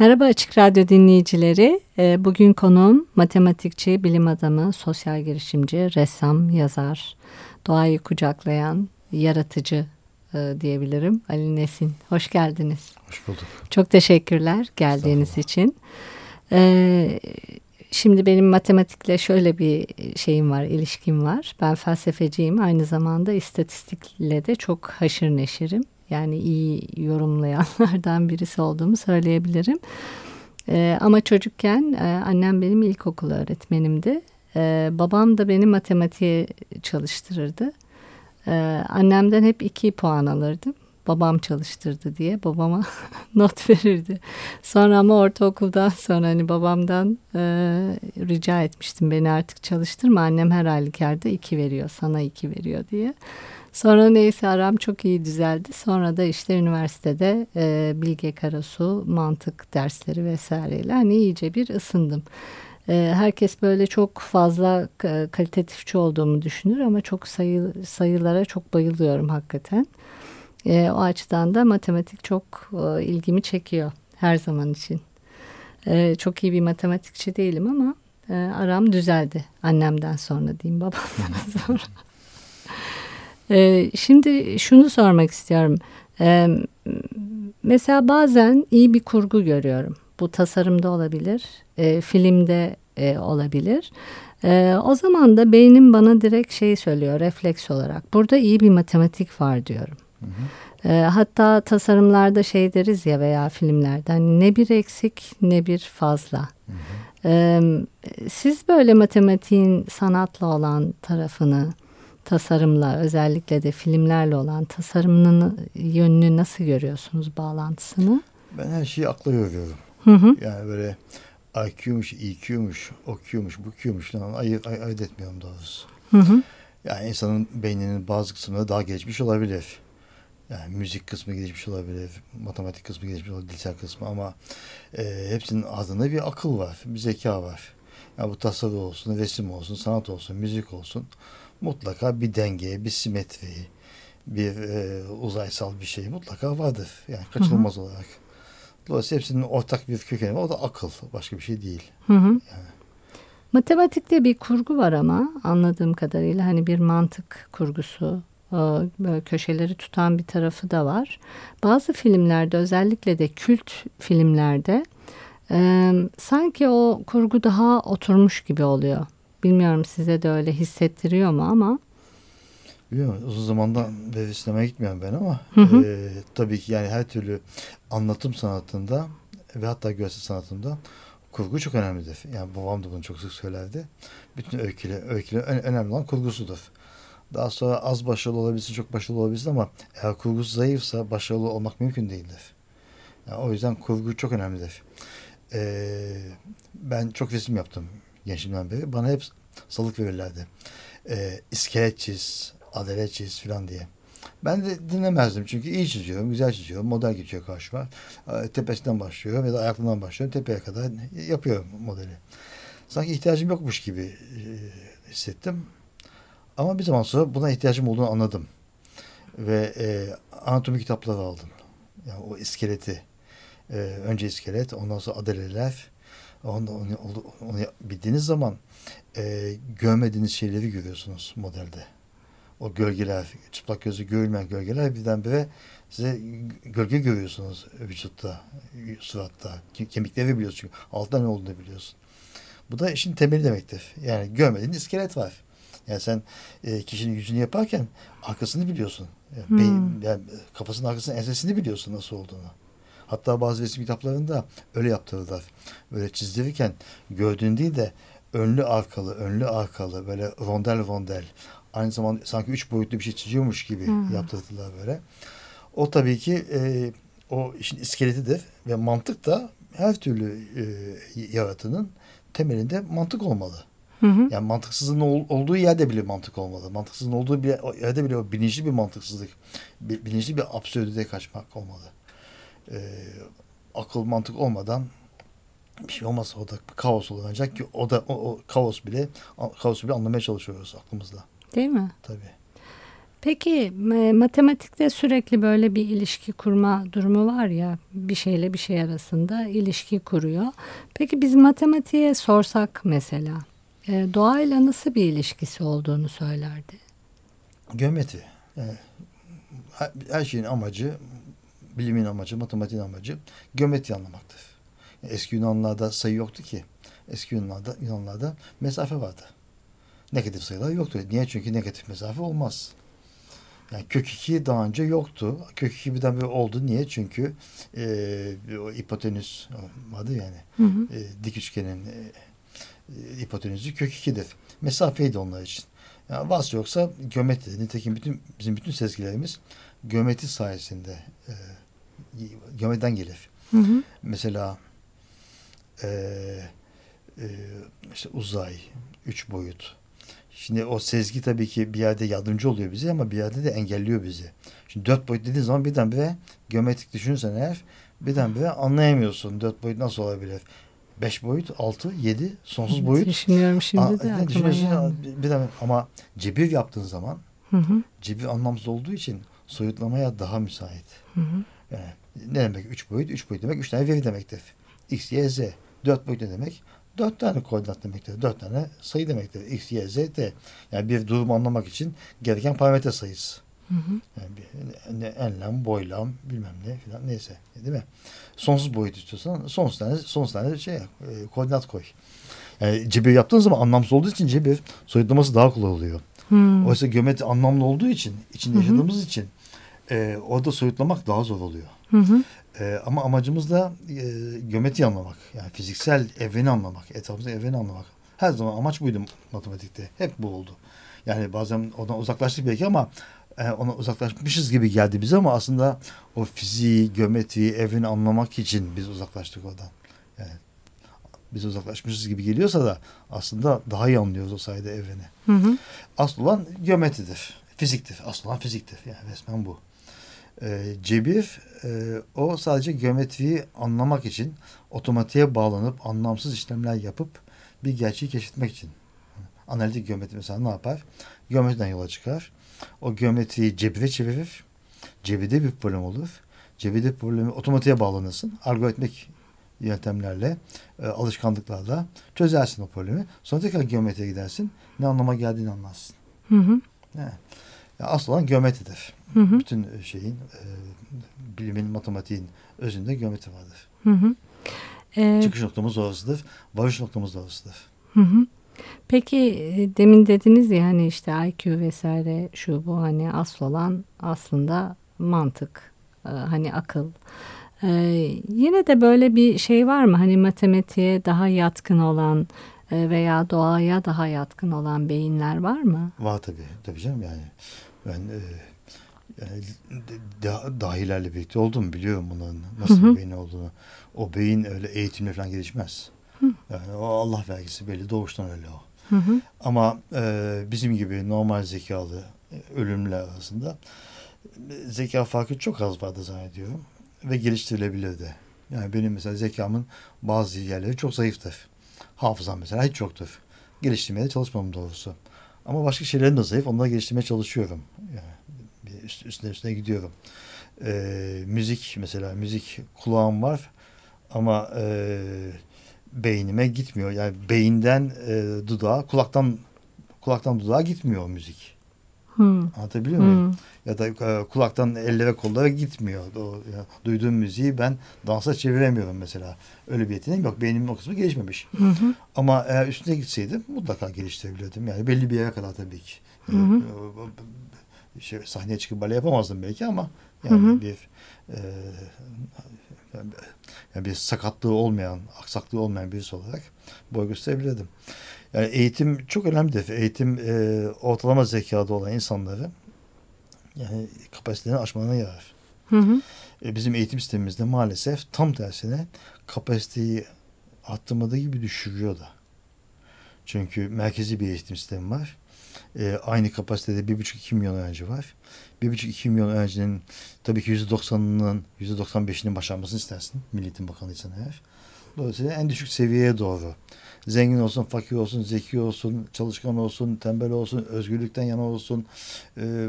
Merhaba Açık Radyo dinleyicileri. Ee, bugün konuğum matematikçi, bilim adamı, sosyal girişimci, ressam, yazar, doğayı kucaklayan, yaratıcı e, diyebilirim. Ali Nesin. Hoş geldiniz. Hoş bulduk. Çok teşekkürler geldiğiniz için. Ee, Şimdi benim matematikle şöyle bir şeyim var, ilişkim var. Ben felsefeciyim, aynı zamanda istatistikle de çok haşır neşirim. Yani iyi yorumlayanlardan birisi olduğumu söyleyebilirim. Ee, ama çocukken e, annem benim ilkokul öğretmenimdi. Ee, babam da beni matematiğe çalıştırırdı. Ee, annemden hep iki puan alırdım babam çalıştırdı diye babama not verirdi. Sonra ama ortaokuldan sonra hani babamdan e, rica etmiştim beni artık çalıştırma. Annem her halükarda iki veriyor sana iki veriyor diye. Sonra neyse aram çok iyi düzeldi. Sonra da işte üniversitede e, Bilge Karasu mantık dersleri vesaireyle hani iyice bir ısındım. E, herkes böyle çok fazla kalitatifçi olduğumu düşünür ama çok sayı, sayılara çok bayılıyorum hakikaten. E, o açıdan da matematik çok e, ilgimi çekiyor her zaman için. E, çok iyi bir matematikçi değilim ama e, aram düzeldi annemden sonra diyeyim babamdan sonra. E, şimdi şunu sormak istiyorum. E, mesela bazen iyi bir kurgu görüyorum. Bu tasarımda olabilir, e, filmde e, olabilir. E, o zaman da beynim bana direkt şey söylüyor refleks olarak. Burada iyi bir matematik var diyorum. E, hatta tasarımlarda şey deriz ya veya filmlerden ne bir eksik ne bir fazla. Hı hı. E, siz böyle matematiğin sanatla olan tarafını tasarımla özellikle de filmlerle olan tasarımının yönünü nasıl görüyorsunuz bağlantısını? Ben her şeyi akla yoruyorum. Hı hı. Yani böyle IQ'muş, EQ'muş, OQ'muş, bu Q'muş falan ayırt, ayırt etmiyorum doğrusu. Hı hı. Yani insanın beyninin bazı kısımları daha geçmiş olabilir. Yani müzik kısmı gelişmiş olabilir, matematik kısmı gelişmiş olabilir, dilsel kısmı ama e, hepsinin ardında bir akıl var, bir zeka var. Yani bu tasarı olsun, resim olsun, sanat olsun, müzik olsun mutlaka bir denge, bir simetri, bir e, uzaysal bir şey mutlaka vardır. Yani kaçınılmaz hı hı. olarak. Dolayısıyla hepsinin ortak bir kökeni var. O da akıl. Başka bir şey değil. Hı hı. Yani. Matematikte bir kurgu var ama anladığım kadarıyla hani bir mantık kurgusu böyle köşeleri tutan bir tarafı da var. Bazı filmlerde özellikle de kült filmlerde e, sanki o kurgu daha oturmuş gibi oluyor. Bilmiyorum size de öyle hissettiriyor mu ama. Bilmiyorum uzun zamandan beri sinemaya gitmiyorum ben ama hı hı. E, tabii ki yani her türlü anlatım sanatında ve hatta görsel sanatında kurgu çok önemlidir. Yani babam da bunu çok sık söylerdi. Bütün öyküler, öyküler önemli olan kurgusudur. Daha sonra az başarılı olabilirsin, çok başarılı olabilirsin ama eğer kurgusu zayıfsa başarılı olmak mümkün değildir. Yani o yüzden kurgu çok önemlidir. Ee, ben çok resim yaptım gençliğimden beri. Bana hep salık verirlerdi. Ee, iskelet çiz, adalet çiz falan diye. Ben de dinlemezdim çünkü iyi çiziyorum, güzel çiziyorum, model geçiyor karşıma. Ee, tepesinden başlıyorum ya da ayaklarından başlıyorum, tepeye kadar yapıyorum modeli. Sanki ihtiyacım yokmuş gibi e, hissettim. Ama bir zaman sonra buna ihtiyacım olduğunu anladım. Ve e, anatomi kitapları aldım. Yani o iskeleti. E, önce iskelet, ondan sonra adaleler. Onu, onu, onu bildiğiniz zaman e, görmediğiniz şeyleri görüyorsunuz modelde. O gölgeler, çıplak gözü görülmeyen gölgeler birdenbire size gölge görüyorsunuz vücutta, suratta. Kemikleri biliyorsun çünkü. Altta ne olduğunu biliyorsun. Bu da işin temeli demektir. Yani görmediğin iskelet var. Yani sen e, kişinin yüzünü yaparken arkasını biliyorsun. Yani, hmm. beyin, yani kafasının arkasının ensesini biliyorsun nasıl olduğunu. Hatta bazı resim kitaplarında öyle yaptırırlar. Böyle çizdirirken gördüğün değil de önlü arkalı, önlü arkalı böyle rondel rondel. Aynı zamanda sanki üç boyutlu bir şey çiziyormuş gibi hmm. yaptırdılar böyle. O tabii ki e, o işin iskeletidir ve mantık da her türlü e, yaratının temelinde mantık olmalı. Hı hı. Yani mantıksızlığın ol- olduğu yerde bile mantık olmalı. Mantıksızlığın olduğu bir yerde bile o bilinçli bir mantıksızlık, bi- bilinçli bir absürdite kaçmak olmalı. Ee, akıl mantık olmadan bir şey olmazsa o da bir kaos olur ancak ki o da o, o kaos bile kaosu bile anlamaya çalışıyoruz aklımızla. Değil mi? Tabii. Peki e, matematikte sürekli böyle bir ilişki kurma durumu var ya bir şeyle bir şey arasında ilişki kuruyor. Peki biz matematiğe sorsak mesela e, doğayla nasıl bir ilişkisi olduğunu söylerdi? Geometri. Yani her, her şeyin amacı, bilimin amacı, matematiğin amacı geometri anlamaktır. Eski Yunanlarda sayı yoktu ki. Eski Yunanlarda, Yunanlarda mesafe vardı. Negatif sayılar yoktu. Niye? Çünkü negatif mesafe olmaz. Yani kök 2 daha önce yoktu. Kök 2 birden böyle oldu. Niye? Çünkü e, o hipotenüs vardı yani. Hı hı. E, dik üçgenin e, e, hipotenüsü kök 2'dir. Mesafeydi onlar için. Yani vasıta yoksa geometri. Nitekim bütün bizim bütün sezgilerimiz geometri sayesinde e, geometriden gelir. Hı hı. Mesela e, e, işte uzay, üç boyut. Şimdi o sezgi tabii ki bir yerde yardımcı oluyor bize ama bir yerde de engelliyor bizi. Şimdi dört boyut dediğin zaman birdenbire geometrik düşünürsen eğer birdenbire anlayamıyorsun. Dört boyut nasıl olabilir? Beş boyut, altı, yedi, sonsuz boyut. Düşünüyorum şimdi de aklıma düşünüyorsun? geldi. Bir de, ama cebir yaptığın zaman Hı hı. cebir anlamsız olduğu için soyutlamaya daha müsait. Hı hı. Yani ne demek üç boyut? Üç boyut demek üç tane veri demektir. X, Y, Z. Dört boyut ne demek? Dört tane koordinat demektir. Dört tane sayı demektir. X, Y, Z, T. Yani bir durumu anlamak için gereken parametre sayısı. Hı hı. Yani bir, enlem, boylam, bilmem ne filan neyse. Değil mi? Sonsuz boyut istiyorsan sonsuz tane, sonsuz tane şey e, koordinat koy. Yani cebir yaptığın zaman anlamsız olduğu için cebir soyutlaması daha kolay oluyor. Hı. Oysa geometri anlamlı olduğu için, içinde Hı hı. yaşadığımız için e, orada soyutlamak daha zor oluyor. Hı hı. E, ama amacımız da e, geometri anlamak. Yani fiziksel evreni anlamak, etrafımızdaki evreni anlamak. Her zaman amaç buydu matematikte. Hep bu oldu. Yani bazen ondan uzaklaştık belki ama e, ona uzaklaşmışız gibi geldi bize ama aslında o fiziği, geometriyi, evreni anlamak için biz uzaklaştık oradan. Yani biz uzaklaşmışız gibi geliyorsa da aslında daha iyi anlıyoruz o sayede evreni. Hı hı. Asıl olan geometridir. Fiziktir. Asıl olan fiziktir. Yani resmen bu. Ee, cebir e, o sadece geometriyi anlamak için otomatiğe bağlanıp anlamsız işlemler yapıp bir gerçeği keşfetmek için. Analitik geometri mesela ne yapar? Geometriden yola çıkar. O geometriyi cebire çevirir. Cebirde bir problem olur. Cebirde problemi otomatiğe bağlanırsın. Algoritmik yöntemlerle, e, alışkanlıklarla çözersin o problemi. Sonra tekrar geometriye gidersin. Ne anlama geldiğini anlarsın. Hı hı. He. Ya asıl olan geometridir. Hı hı. Bütün şeyin, e, bilimin, matematiğin özünde geometri vardır. Hı hı. Ee, Çıkış noktamız orasıdır. Varış noktamız orasıdır. Hı hı. Peki e, demin dediniz ya hani işte IQ vesaire şu bu hani asıl olan aslında mantık e, hani akıl. E, yine de böyle bir şey var mı hani matematiğe daha yatkın olan e, veya doğaya daha yatkın olan beyinler var mı? Var tabii. Tabii canım yani. Ben e, yani da, dahilerle birlikte oldum. Biliyorum bunların nasıl Hı hı. bir beyin olduğunu. O beyin öyle eğitimle falan gelişmez. Yani o Allah vergisi belli. Doğuştan öyle o. Hı hı. Ama e, bizim gibi normal zekalı e, ölümler arasında e, zeka farkı çok az vardı zannediyorum. Ve geliştirilebilir de. Yani benim mesela zekamın bazı yerleri çok zayıftır. Hafızam mesela hiç yoktur. Geliştirmeye de çalışmam doğrusu. Ama başka şeylerim de zayıf. Onları geliştirmeye çalışıyorum. Yani üstüne üstüne gidiyorum. E, müzik mesela müzik kulağım var ama e, beynime gitmiyor. Yani beyinden e, dudağa, kulaktan kulaktan dudağa gitmiyor müzik. Hı. Anlatabiliyor muyum? Hı. Ya da e, kulaktan ellere kollara gitmiyor. O, ya, duyduğum müziği ben dansa çeviremiyorum mesela. Öyle bir yeteneğim yok. Beynimin o kısmı gelişmemiş. Hı hı. Ama eğer üstüne gitseydim mutlaka geliştirebilirdim. Yani belli bir yere kadar tabii ki. Hı hı. E, Şey, sahneye çıkıp bale yapamazdım belki ama yani Hı hı. bir e, yani bir sakatlığı olmayan, aksaklığı olmayan birisi olarak boy gösterebilirdim. Yani eğitim çok önemlidir. Eğitim e, ortalama zekada olan insanları yani kapasitelerini aşmalarına yarar. Hı hı. E, bizim eğitim sistemimizde maalesef tam tersine kapasiteyi arttırmadığı gibi düşürüyor da. Çünkü merkezi bir eğitim sistemi var. E, aynı kapasitede 1,5-2 milyon öğrenci var. 1,5-2 milyon öğrencinin tabii ki %90'ının %95'inin başarmasını istersin. Milli Eğitim Bakanıysan eğer. Dolayısıyla en düşük seviyeye doğru. Zengin olsun, fakir olsun, zeki olsun, çalışkan olsun, tembel olsun, özgürlükten yana olsun. E,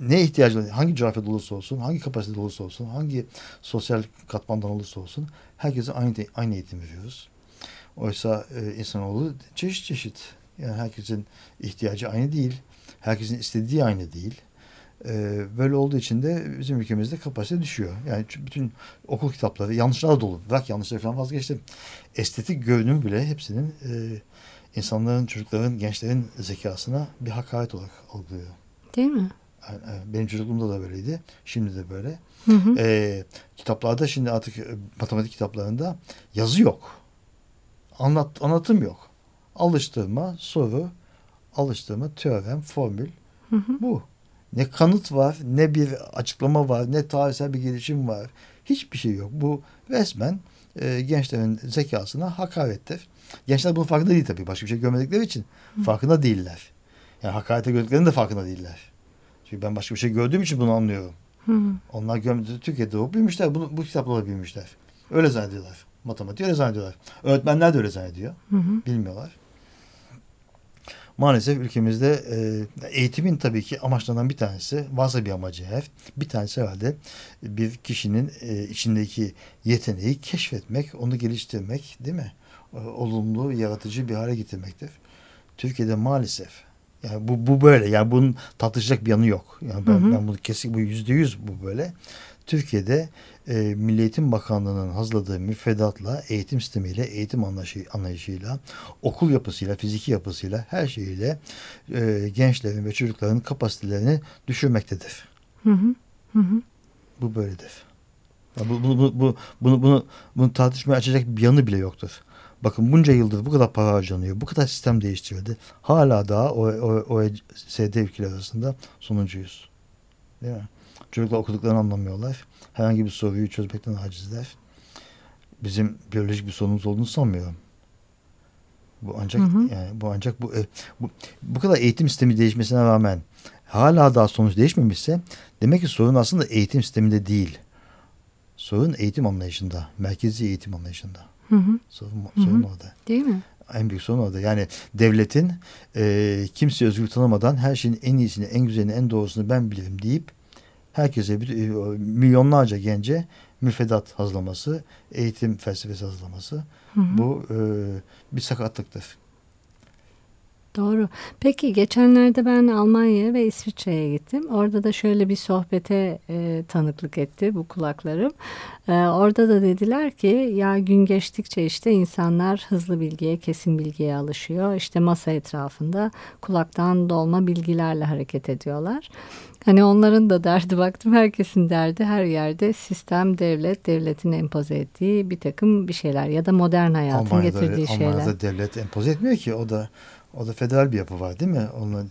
ne ihtiyacı hangi coğrafyada olursa olsun, hangi kapasitede olursa olsun, hangi sosyal katmandan olursa olsun herkese aynı, aynı eğitim veriyoruz. Oysa e, insanoğlu çeşit çeşit. Yani herkesin ihtiyacı aynı değil. Herkesin istediği aynı değil. E, böyle olduğu için de bizim ülkemizde kapasite düşüyor. Yani bütün okul kitapları yanlışlar dolu. Bırak yanlışları falan vazgeçtim. Estetik görünüm bile hepsinin e, insanların, çocukların, gençlerin zekasına bir hakaret olarak algılıyor. Değil mi? Yani, benim çocukluğumda da böyleydi. Şimdi de böyle. Hı hı. E, kitaplarda şimdi artık e, matematik kitaplarında yazı yok. Anlat, anlatım yok. Alıştırma, soru, alıştırma, teorem, formül. Hı hı. Bu. Ne kanıt var, ne bir açıklama var, ne tarihsel bir gelişim var. Hiçbir şey yok. Bu resmen e, gençlerin zekasına hakarettir. Gençler bunun farkında değil tabii. Başka bir şey görmedikleri için Hı. farkında değiller. Yani hakarete gördüklerinin de farkında değiller. Çünkü ben başka bir şey gördüğüm için bunu anlıyorum. Hı. Onlar görmedi, Türkiye'de doğup büyümüşler. Bunu, bu kitaplarla büyümüşler. Öyle zannediyorlar. Matematik öyle zannediyorlar. Öğretmenler de öyle zannediyor. Hı hı. Bilmiyorlar. Maalesef ülkemizde e, eğitimin tabii ki amaçlarından bir tanesi, varsa bir amacı eğer, bir tanesi herhalde bir kişinin e, içindeki yeteneği keşfetmek, onu geliştirmek değil mi? E, olumlu, yaratıcı bir hale getirmektir. Türkiye'de maalesef yani bu, bu böyle. Yani bunun tartışacak bir yanı yok. Yani ben, Hı hı. ben bunu kesin bu yüzde yüz bu böyle. Türkiye'de e, Milli Eğitim Bakanlığı'nın hazırladığı müfredatla, eğitim sistemiyle, eğitim anlayışı, anlayışıyla, okul yapısıyla, fiziki yapısıyla, her şeyiyle e, gençlerin ve çocukların kapasitelerini düşürmektedir. Hı hı. Hı hı. Bu böyledir. Ya bu, bu, bu, bu, bunu, bunu, bunu tartışmaya açacak bir yanı bile yoktur. Bakın bunca yıldır bu kadar para harcanıyor, bu kadar sistem değiştirildi. Hala daha o, o, OECD ülkeler arasında sonuncuyuz. Değil mi? Çocuklar okuduklarını anlamıyorlar. Herhangi bir soruyu çözmekten acizler. Bizim biyolojik bir sorunumuz olduğunu sanmıyorum. Bu ancak Hı hı. yani bu ancak bu, e, bu bu kadar eğitim sistemi değişmesine rağmen hala daha sonuç değişmemişse demek ki sorun aslında eğitim sisteminde değil. Sorun eğitim anlayışında, merkezi eğitim anlayışında. Hı hı. Sorun, Hı hı. sorun orada. Değil mi? En büyük sorun orada. Yani devletin e, kimseye özgürlük tanımadan her şeyin en iyisini, en güzelini, en doğrusunu ben bilirim deyip herkese e, milyonlarca gence müfredat hazırlaması, eğitim felsefesi hazırlaması Hı hı. bu e, bir sakatlıktır. Doğru. Peki geçenlerde ben Almanya'ya ve İsviçre'ye gittim. Orada da şöyle bir sohbete e, tanıklık etti bu kulaklarım. E, orada da dediler ki ya gün geçtikçe işte insanlar hızlı bilgiye, kesin bilgiye alışıyor. İşte masa etrafında kulaktan dolma bilgilerle hareket ediyorlar. Hani onların da derdi baktım herkesin derdi her yerde sistem, devlet, devletin empoze ettiği bir takım bir şeyler ya da modern hayatın Almanya'da, getirdiği şeyler. Almanya'da devlet empoze etmiyor ki. O da o da federal bir yapı var değil mi? Onun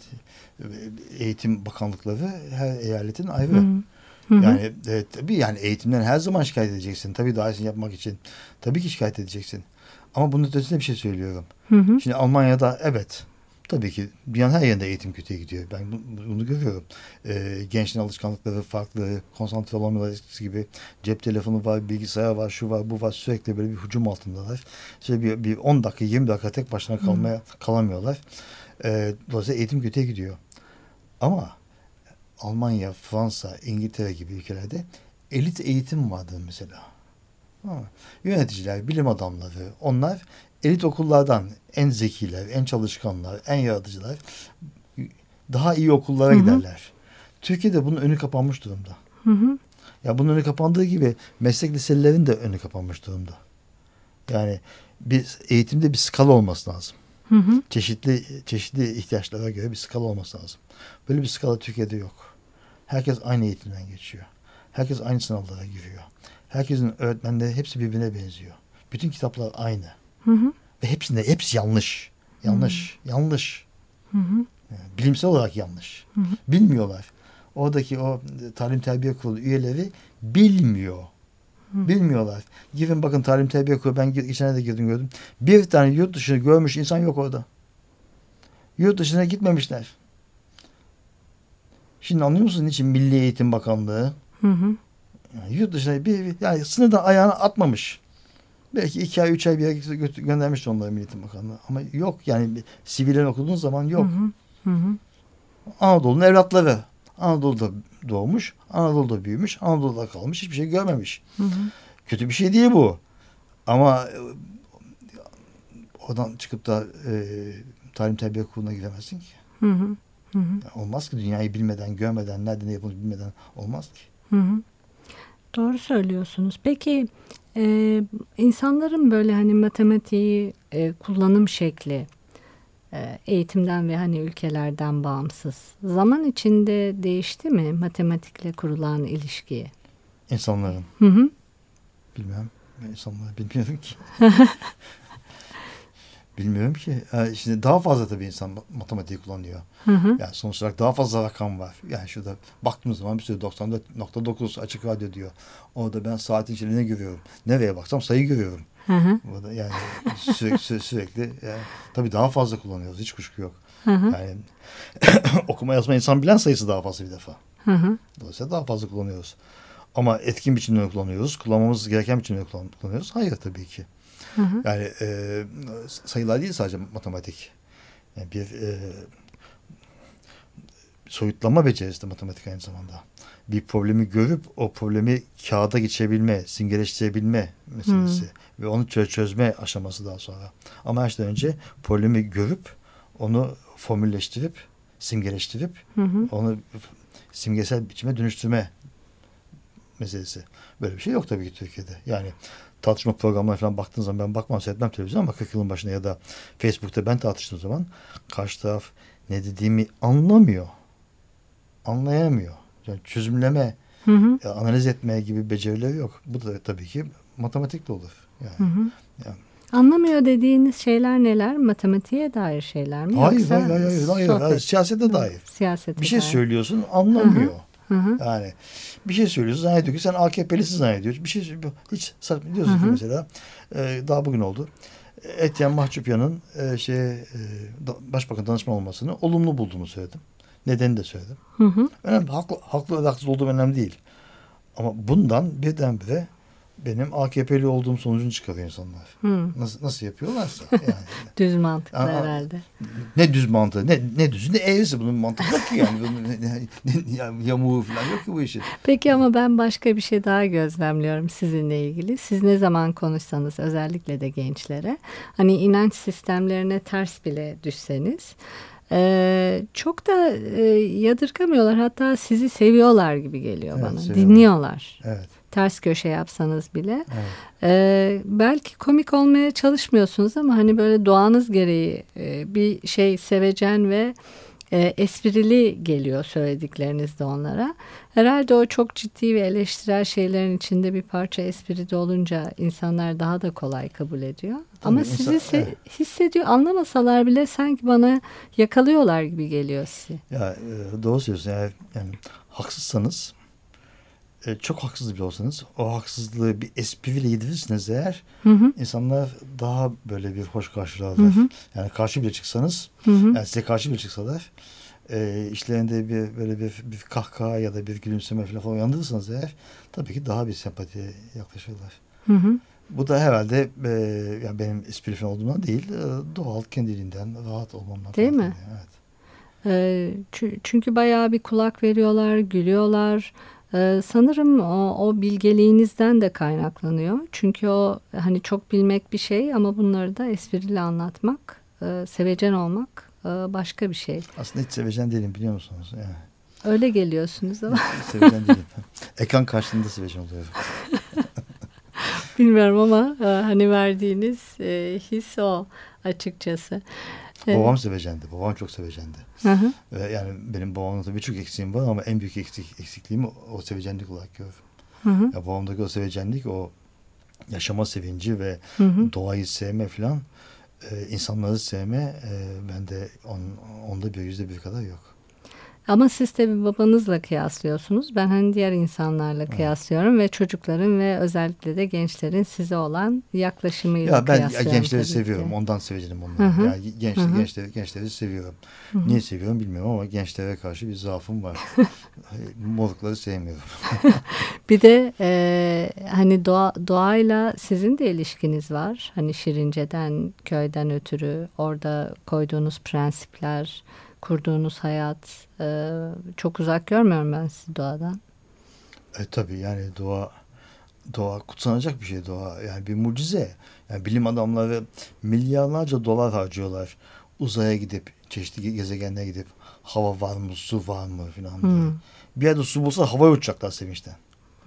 eğitim bakanlıkları her eyaletin ayrı. Hı hı. Hı hı. Yani e, tabii yani eğitimden her zaman şikayet edeceksin. Tabii daha iyisini yapmak için. Tabii ki şikayet edeceksin. Ama bunun ötesinde bir şey söylüyorum. Hı hı. Şimdi Almanya'da evet tabii ki dünyanın her yerinde eğitim kötüye gidiyor. Ben bu- bunu görüyorum. Ee, gençlerin alışkanlıkları farklı, konsantre olamıyorlar eskisi gibi. Cep telefonu var, bilgisayar var, şu var, bu var. Sürekli böyle bir hücum altındalar. İşte bir, bir 10 dakika, 20 dakika tek başına kalmaya kalamıyorlar. Ee, dolayısıyla eğitim kötüye gidiyor. Ama Almanya, Fransa, İngiltere gibi ülkelerde elit eğitim vardır mesela. Ha, Yöneticiler, bilim adamları, onlar elit okullardan en zekiler, en çalışkanlar, en yaratıcılar daha iyi okullara Hı hı. giderler. Türkiye'de bunun önü kapanmış durumda. Hı hı. Ya bunun önü kapandığı gibi meslek liselerinin de önü kapanmış durumda. Yani bir eğitimde bir skala olması lazım. Hı hı. Çeşitli çeşitli ihtiyaçlara göre bir skala olması lazım. Böyle bir skala Türkiye'de yok. Herkes aynı eğitimden geçiyor. Herkes aynı sınavlara giriyor. Herkesin öğretmenleri hepsi birbirine benziyor. Bütün kitaplar aynı. Hı hı. Ve hepsinde hepsi yanlış. Yanlış. Yanlış. Hı hı. Yani bilimsel olarak yanlış. Hı hı. Bilmiyorlar. Oradaki o talim terbiye kurulu üyeleri bilmiyor. Bilmiyorlar. Girin bakın talim terbiye kuruyor. Ben geçen de girdim gördüm. Bir tane yurt dışını görmüş insan yok orada. Yurt dışına gitmemişler. Şimdi anlıyor musun niçin Milli Eğitim Bakanlığı Hı hı. yani yurt dışına bir, bir- yani sınırdan ayağını atmamış. Belki iki ay, üç ay bir yere gö- göndermişti onları Milli Eğitim Bakanlığı. Ama yok yani bir sivillerin okuduğun zaman yok. Hı hı. Hı hı. Anadolu'nun evlatları. Anadolu'da doğmuş, Anadolu'da büyümüş, Anadolu'da kalmış, hiçbir şey görmemiş. Hı hı. Kötü bir şey değil bu. Ama e, oradan çıkıp da e, talim terbiye kuruluna giremezsin ki. Hı hı. Hı hı. Yani olmaz ki dünyayı bilmeden, görmeden, nerede ne yapılmış bilmeden olmaz ki. Hı hı. Doğru söylüyorsunuz. Peki e, insanların böyle hani matematiği e, kullanım şekli e, eğitimden ve hani ülkelerden bağımsız zaman içinde değişti mi matematikle kurulan ilişki? İnsanların. Hı hı. Bilmem. İnsanları bilmiyorum ki. Bilmiyorum ki. Yani şimdi daha fazla tabii insan ma- matematiği kullanıyor. Hı hı. Yani sonuç olarak daha fazla rakam var. Yani şurada baktığımız zaman bir sürü 94.9 açık radyo diyor. Orada ben saatin içinde ne görüyorum? Nereye baksam sayı görüyorum. Hı hı. Burada yani sürekli sü- sürekli yani, tabii daha fazla kullanıyoruz. Hiç kuşku yok. Hı hı. Yani okuma yazma insan bilen sayısı daha fazla bir defa. Hı hı. Dolayısıyla daha fazla kullanıyoruz. Ama etkin biçimde kullanıyoruz? Kullanmamız gereken biçimde kullanıyoruz? Hayır tabii ki. Hı hı. Yani e, sayılar değil sadece matematik. Yani bir e, soyutlama becerisi de matematik aynı zamanda. Bir problemi görüp o problemi kağıda geçebilme, simgeleştirebilme meselesi. Ve onu çö- çözme aşaması daha sonra. Ama her şeyden önce problemi görüp onu formülleştirip, simgeleştirip Hı hı. onu simgesel biçime dönüştürme meselesi. Böyle bir şey yok tabii ki Türkiye'de. Yani tartışma programlarına falan baktığın zaman ben bakmam seyretmem televizyon ama 40 yılın başında ya da Facebook'ta ben tartıştığım zaman karşı taraf ne dediğimi anlamıyor. Anlayamıyor. Yani çözümleme, Hı hı. e, analiz etme gibi becerileri yok. Bu da tabii ki matematikle olur. Hı Yani. hı. Yani. Anlamıyor dediğiniz şeyler neler? Matematiğe dair şeyler mi? Hayır, Yoksa hayır, hayır, hayır, hayır, hayır, siyasete dair. Siyasete Bir şey dair. söylüyorsun anlamıyor. Hı hı. Yani bir şey söylüyorsun zannediyor ki sen AKP'lisin zannediyorsun. Bir şey hiç saçma diyorsun Hı ki hı. mesela e, daha bugün oldu. Etyen Mahçupyan'ın e, şey e, başbakan danışman olmasını olumlu bulduğumu söyledim. Nedeni de söyledim. Hı hı. Önemli haklı, haklı da haksız olduğum önemli değil. Ama bundan birdenbire benim AKP'li olduğum sonucunu çıkarıyor insanlar. Hı. Nasıl nasıl yapıyorlarsa yani. Düz mantıklı Aa, herhalde. ne düz mantığı, ne ne düzü ne eğrisi bunun mantığı yok ki yani. Bunun yamuğu falan yok ki bu işin. Peki ama ben başka bir şey daha gözlemliyorum sizinle ilgili. Siz ne zaman konuşsanız özellikle de gençlere hani inanç sistemlerine ters bile düşseniz e, çok da e, yadırgamıyorlar hatta sizi seviyorlar gibi geliyor Evet, bana. seviyorlar. Dinliyorlar. Evet. Ters köşe yapsanız bile. evet. Ee, belki komik olmaya çalışmıyorsunuz ama hani böyle doğanız gereği e, bir şey sevecen ve e, esprili geliyor söyledikleriniz de onlara. Herhalde o çok ciddi ve eleştirel şeylerin içinde bir parça espri de olunca insanlar daha da kolay kabul ediyor. ama insan- sizi se- evet. hissediyor anlamasalar bile sanki bana yakalıyorlar gibi geliyor sizi. Ya e, doğru söylüyorsun. Yani, yani haksızsanız e, çok haksız bile olsanız o haksızlığı bir espriyle yedirirsiniz eğer Hı hı, insanlar daha böyle bir hoş karşılarlar. Hı hı. Yani karşı bile çıksanız hı hı. yani size karşı bile çıksalar e, işlerinde bir böyle bir, bir kahkaha ya da bir gülümseme falan, uyandırırsanız eğer tabii ki daha bir sempatiye yaklaşırlar. Hı hı. Bu da herhalde e, yani benim espri falan olduğumdan değil e, doğal kendiliğinden rahat olmamdan. Değil mi? kaynaklanıyor. Evet. Çü- Çünkü bayağı bir kulak veriyorlar, gülüyorlar. Ee, sanırım o, o bilgeliğinizden de kaynaklanıyor. Çünkü o hani çok bilmek bir şey ama bunları da esprili anlatmak, e, sevecen olmak e, başka bir şey. Aslında hiç sevecen değilim biliyor musunuz? Yani. Öyle geliyorsunuz ama sevecen değilim. Ekran karşısında sevecen oluyorum. bilmiyorum ama e, hani verdiğiniz e, his o açıkçası. E, Babam sevecendi. Babam çok sevecendi. hı hı, Ve yani benim babamda tabii birçok eksiğim var ama en büyük eksik, eksikliğimi o sevecenlik olarak görüyorum. hı hı, Ya babamdaki o sevecenlik, o yaşama sevinci ve hı hı. doğayı sevme falan, e, insanları sevme e, bende on, onda bir yüzde bir kadar yok. Ama siz tabii babanızla kıyaslıyorsunuz. Ben hani diğer insanlarla kıyaslıyorum ve çocukların ve özellikle de gençlerin size olan yaklaşımıyla Ya ben ya kıyaslıyorum. gençleri tabii ki. seviyorum. Ondan seveceğim Hı onları. hı. Yani genç, Hı hı. gençleri, gençleri seviyorum. Niye seviyorum bilmiyorum ama gençlere karşı bir zaafım var. Morukları sevmiyorum. Bir de e, hani doğa, doğayla sizin de ilişkiniz var. Hani Şirince'den, köyden ötürü orada koyduğunuz prensipler, kurduğunuz hayat e, çok uzak görmüyorum ben sizi doğadan. E tabii yani doğa doğa kutsanacak bir şey doğa. Yani bir mucize. Yani bilim adamları milyarlarca dolar harcıyorlar. Uzaya gidip çeşitli gezegenlere gidip hava var mı, su var mı falan diye. Hmm. Bir yerde su bulsa havaya uçacaklar sevinçten.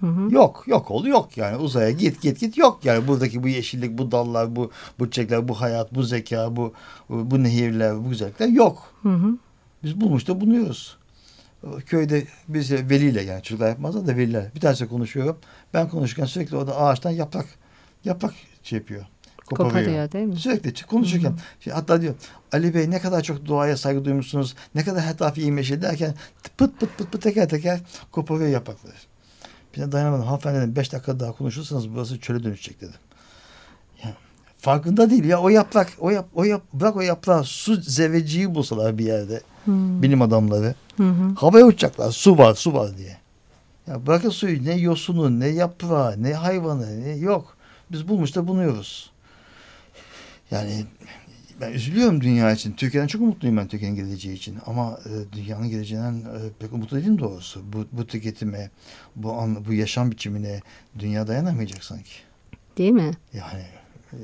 Hı hı. Yok, yok oldu yok yani uzaya git git git yok yani buradaki bu yeşillik, bu dallar, bu bu çiçekler, bu hayat, bu zeka, bu bu nehirler, bu güzellikler yok. Hı hı. Biz bulmuş da buluyoruz. Köyde biz veliyle yani çocuklar yapmazlar da veliler. Bir tanesi konuşuyorum. Ben konuşurken sürekli orada ağaçtan yaprak yaprak şey yapıyor. Koparıyor. Koparıyor değil mi? Sürekli konuşurken şey, hatta diyor Ali Bey ne kadar çok doğaya saygı duymuşsunuz. Ne kadar etrafı iyiymiş derken pıt pıt pıt pıt teker teker koparıyor yaprakları. Bir de dayanamadım. Hanımefendi dedim 5 dakika daha konuşursanız burası çöle dönüşecek dedim. Ya, farkında değil ya o yaprak o yap o yap bırak o yaprağı su zeveciği bulsalar bir yerde Hı bilim adamları hı. hı. havaya uçacaklar su var su var diye. Ya bırakın suyu ne yosunu ne yaprağı ne hayvanı ne yok. Biz bulmuş da buluyoruz. Yani ben üzülüyorum dünya için. Türkiye'den çok umutluyum ben Türkiye'nin geleceği için. Ama e, dünyanın geleceğinden e, pek umutlu değilim doğrusu. Bu, bu tüketime, bu, an, bu yaşam biçimine dünya dayanamayacak sanki. Değil mi? Yani, e,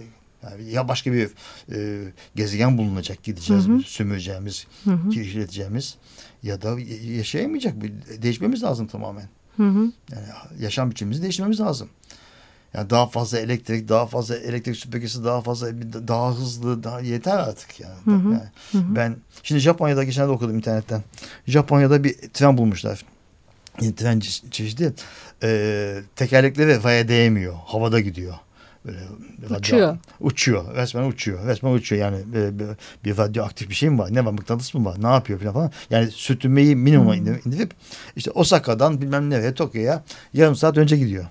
yani ya başka bir e, gezegen bulunacak gideceğiz, Hı hı. sömüreceğimiz, Hı hı. kirleteceğimiz ya da yaşayamayacak. Değişmemiz lazım tamamen. Hı hı. Yani yaşam biçimimizi değiştirmemiz lazım. Yani daha fazla elektrik, daha fazla elektrik süpürgesi, daha fazla daha hızlı, daha yeter artık yani. Hı hı. yani Hı hı. ben şimdi Japonya'da geçenlerde okudum internetten. Japonya'da bir tren bulmuşlar. Yani tren çe- çeşidi e, tekerlekleri raya değmiyor. Havada gidiyor. Böyle radyo- Uçuyor. uçuyor. Resmen uçuyor. Resmen uçuyor. Yani e, bir, bir radyoaktif bir şey mi var? Ne var? Mıknatıs mı var? Ne yapıyor falan falan. Yani sürtünmeyi minimuma Hmm. indir- indirip işte Osaka'dan bilmem nereye Tokyo'ya yarım saat önce gidiyor.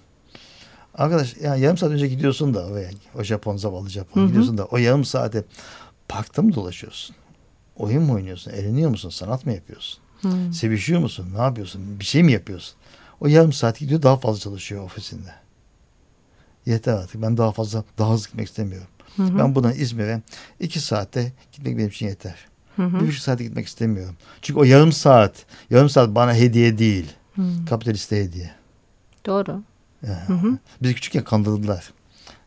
Arkadaş yani yarım saat önce gidiyorsun da oraya o Japon zavallı Japon Hı hı. gidiyorsun da o yarım saate parkta mı dolaşıyorsun? Oyun mu oynuyorsun? Eğleniyor musun? Sanat mı yapıyorsun? Hı. Sevişiyor musun? Ne yapıyorsun? Bir şey mi yapıyorsun? O yarım saat gidiyor daha fazla çalışıyor ofisinde. Yeter artık. Ben daha fazla daha hızlı gitmek istemiyorum. Hı hı. Ben buradan İzmir'e iki saatte gitmek benim için yeter. Hı hı. Bir buçuk saate gitmek istemiyorum. Çünkü o yarım saat, yarım saat bana hediye değil. Hı. Kapitaliste hediye. Doğru. Hı hı. Bizi küçükken kandırdılar.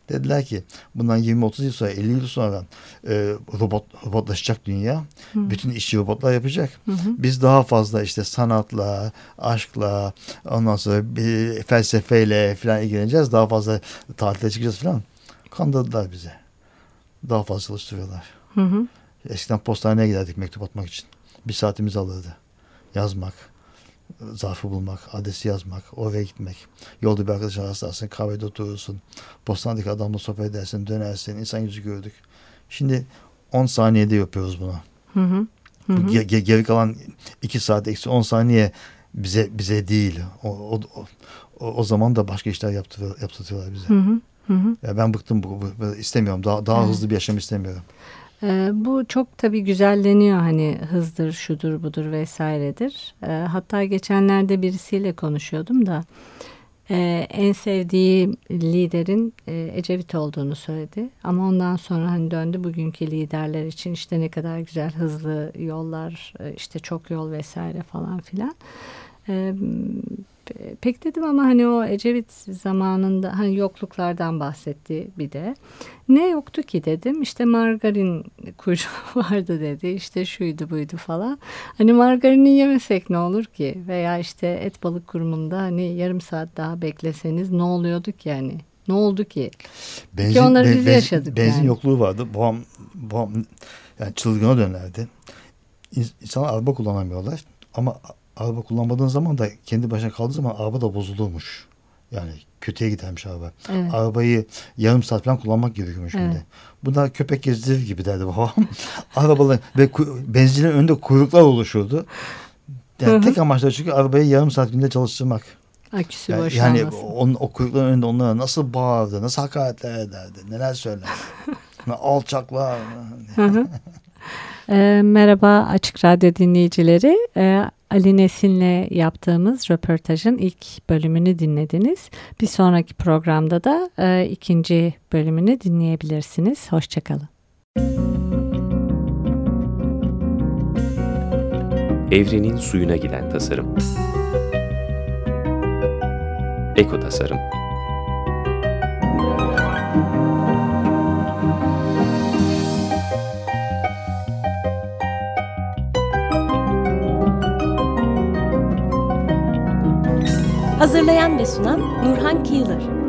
Dediler ki bundan 20-30 yıl sonra 50 yıl sonra e, robot robotlaşacak dünya. Hı. Bütün işi robotlar yapacak. Hı hı. Biz daha fazla işte sanatla, aşkla, ondan sonra bir felsefeyle falan ilgileneceğiz. Daha fazla tatile çıkacağız falan. Kandırdılar bize. Daha fazla çalıştırıyorlar. Hı hı. Eskiden postaneye giderdik mektup atmak için. Bir saatimiz alırdı. Yazmak, zarfı bulmak, adresi yazmak, oraya gitmek. Yolda bir arkadaşın rastlarsın, kahvede oturursun. Postanedeki adamla sohbet edersin, dönersin, insan yüzü gördük. Şimdi 10 saniyede yapıyoruz bunu. Hı hı. Hı hı. Ge- ge- geri kalan 2 saat eksi 10 saniye bize bize değil. O, o, o, o zaman da başka işler yaptırıyor, yaptırıyorlar bize. Hı hı. Hı hı. Ya ben bıktım bu, bu, istemiyorum. Daha daha Evet. hızlı bir yaşam istemiyorum. Ee, bu çok tabii güzelleniyor hani hızdır, şudur, budur vesairedir. Ee, hatta geçenlerde birisiyle konuşuyordum da e, en sevdiği liderin e, Ecevit olduğunu söyledi. Ama ondan sonra hani döndü bugünkü liderler için işte ne kadar güzel hızlı yollar, e, işte çok yol vesaire falan filan. Pe- pek dedim ama hani o Ecevit zamanında hani yokluklardan bahsetti bir de. Ne yoktu ki dedim. İşte margarin kuyruğu vardı dedi. İşte şuydu buydu falan. Hani margarini yemesek ne olur ki? Veya işte et balık kurumunda hani yarım saat daha bekleseniz ne oluyordu ki yani? Ne oldu ki? Benzin, onları be- biz yaşadık Benzin yani. yokluğu vardı. Babam, babam yani çılgına dönerdi. İns- İnsanlar araba kullanamıyorlar. Ama araba kullanmadığın zaman da kendi başına kaldığı zaman araba da bozulurmuş. Yani kötüye gidermiş araba. Evet. Arabayı yarım saat falan kullanmak gerekiyormuş Evet. şimdi. Bunlar köpek gezdirir gibi derdi babam. Arabalar ve benzincinin önünde kuyruklar oluşurdu. Yani tek amaçları çünkü arabayı yarım saat günde çalıştırmak. Aküsü Yani, yani on, o kuyrukların önünde onlara nasıl bağırdı, nasıl hakaretler ederdi, neler söylerdi. Alçaklar. E, merhaba Açık Radyo dinleyicileri. E, Ali Nesin'le yaptığımız röportajın ilk bölümünü dinlediniz. Bir sonraki programda da e, ikinci bölümünü dinleyebilirsiniz. Hoşçakalın. Evrenin suyuna giden tasarım. Eko tasarım. Hazırlayan ve sunan Nurhan Kıyılır.